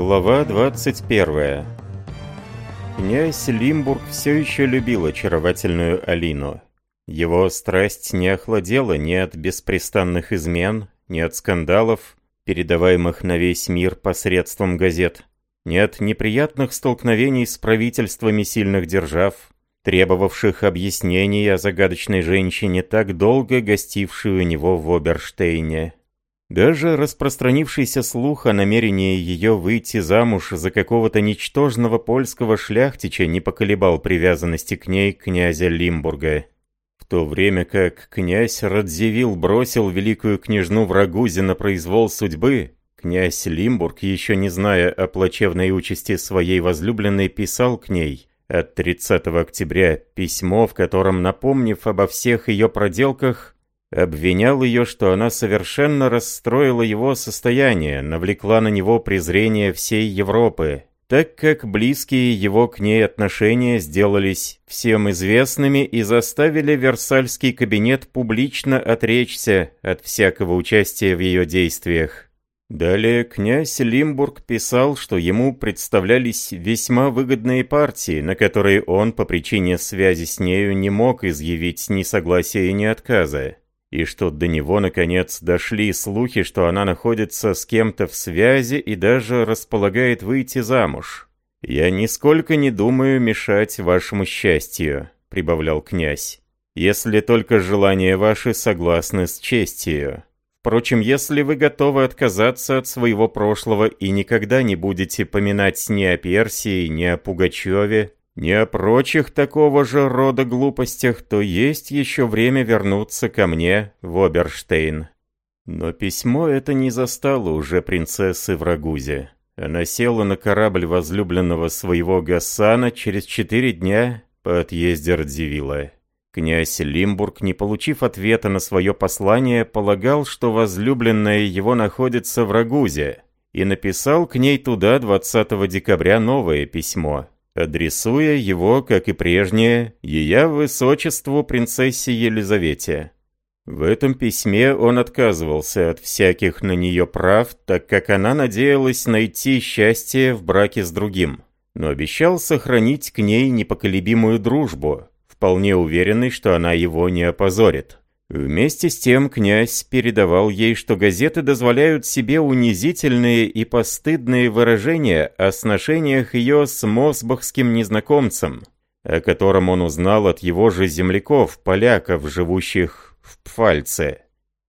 Глава 21 Князь Лимбург все еще любил очаровательную Алину. Его страсть не охладела ни от беспрестанных измен, ни от скандалов, передаваемых на весь мир посредством газет, ни от неприятных столкновений с правительствами сильных держав, требовавших объяснений о загадочной женщине, так долго гостившей у него в Оберштейне. Даже распространившийся слух о намерении ее выйти замуж за какого-то ничтожного польского шляхтича не поколебал привязанности к ней князя Лимбурга. В то время как князь Радзивилл бросил великую княжну в Рагузе на произвол судьбы, князь Лимбург, еще не зная о плачевной участи своей возлюбленной, писал к ней от 30 октября письмо, в котором, напомнив обо всех ее проделках, Обвинял ее, что она совершенно расстроила его состояние, навлекла на него презрение всей Европы, так как близкие его к ней отношения сделались всем известными и заставили Версальский кабинет публично отречься от всякого участия в ее действиях. Далее князь Лимбург писал, что ему представлялись весьма выгодные партии, на которые он по причине связи с нею не мог изъявить ни согласия, ни отказа и что до него, наконец, дошли слухи, что она находится с кем-то в связи и даже располагает выйти замуж. «Я нисколько не думаю мешать вашему счастью», — прибавлял князь, «если только желания ваши согласны с честью. Впрочем, если вы готовы отказаться от своего прошлого и никогда не будете поминать ни о Персии, ни о Пугачеве, не о прочих такого же рода глупостях, то есть еще время вернуться ко мне в Оберштейн. Но письмо это не застало уже принцессы в Рагузе. Она села на корабль возлюбленного своего Гасана через четыре дня по отъезде Радзивилла. Князь Лимбург, не получив ответа на свое послание, полагал, что возлюбленная его находится в Рагузе, и написал к ней туда 20 декабря новое письмо, адресуя его, как и прежнее, ее высочеству принцессе Елизавете. В этом письме он отказывался от всяких на нее прав, так как она надеялась найти счастье в браке с другим, но обещал сохранить к ней непоколебимую дружбу, вполне уверенный, что она его не опозорит. Вместе с тем князь передавал ей, что газеты дозволяют себе унизительные и постыдные выражения о сношениях ее с мосбахским незнакомцем, о котором он узнал от его же земляков, поляков, живущих в Пфальце.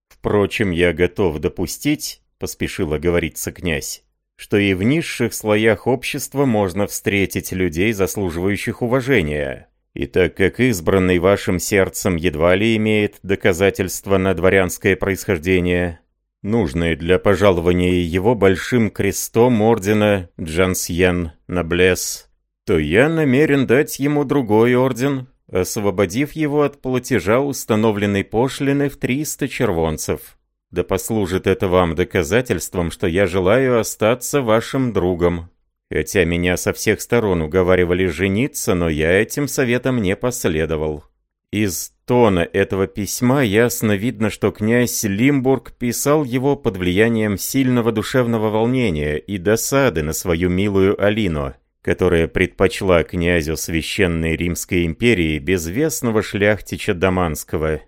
«Впрочем, я готов допустить», — поспешила говориться князь, что и в низших слоях общества можно встретить людей, заслуживающих уважения, и так как избранный вашим сердцем едва ли имеет доказательства на дворянское происхождение, нужные для пожалования его большим крестом ордена Джансьен Наблес, то я намерен дать ему другой орден, освободив его от платежа установленной пошлины в 300 червонцев. Да послужит это вам доказательством, что я желаю остаться вашим другом. Хотя меня со всех сторон уговаривали жениться, но я этим советом не последовал. Из тона этого письма ясно видно, что князь Лимбург писал его под влиянием сильного душевного волнения и досады на свою милую Алину, которая предпочла князю Священной Римской империи безвестного шляхтича Даманского.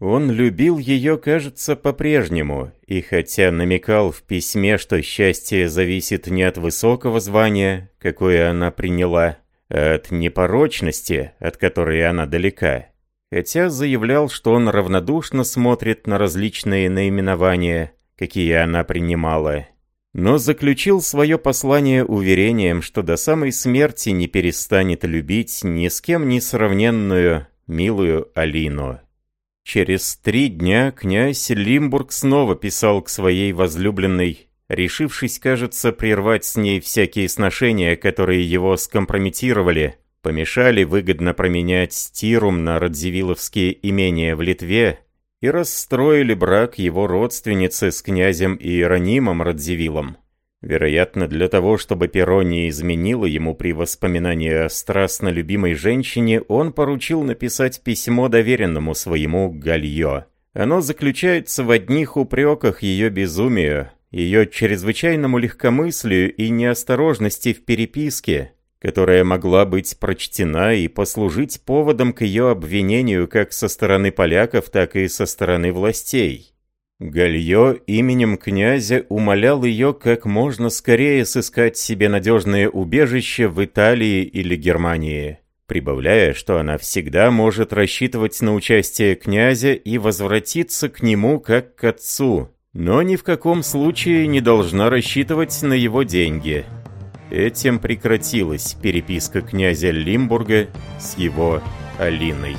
Он любил ее, кажется, по-прежнему, и хотя намекал в письме, что счастье зависит не от высокого звания, какое она приняла, а от непорочности, от которой она далека, хотя заявлял, что он равнодушно смотрит на различные наименования, какие она принимала, но заключил свое послание уверением, что до самой смерти не перестанет любить ни с кем не сравненную, милую Алину. Через три дня князь Лимбург снова писал к своей возлюбленной, решившись, кажется, прервать с ней всякие сношения, которые его скомпрометировали, помешали выгодно променять Стирум на Радзивилловские имения в Литве и расстроили брак его родственницы с князем Иеронимом Радзивиллом. Вероятно, для того, чтобы перо не изменило ему при воспоминании о страстно любимой женщине, он поручил написать письмо доверенному своему Гальё. Оно заключается в одних упреках ее безумию, ее чрезвычайному легкомыслию и неосторожности в переписке, которая могла быть прочтена и послужить поводом к ее обвинению как со стороны поляков, так и со стороны властей. Гальё именем князя умолял ее как можно скорее сыскать себе надежное убежище в Италии или Германии, прибавляя, что она всегда может рассчитывать на участие князя и возвратиться к нему как к отцу, но ни в каком случае не должна рассчитывать на его деньги. Этим прекратилась переписка князя Лимбурга с его Алиной.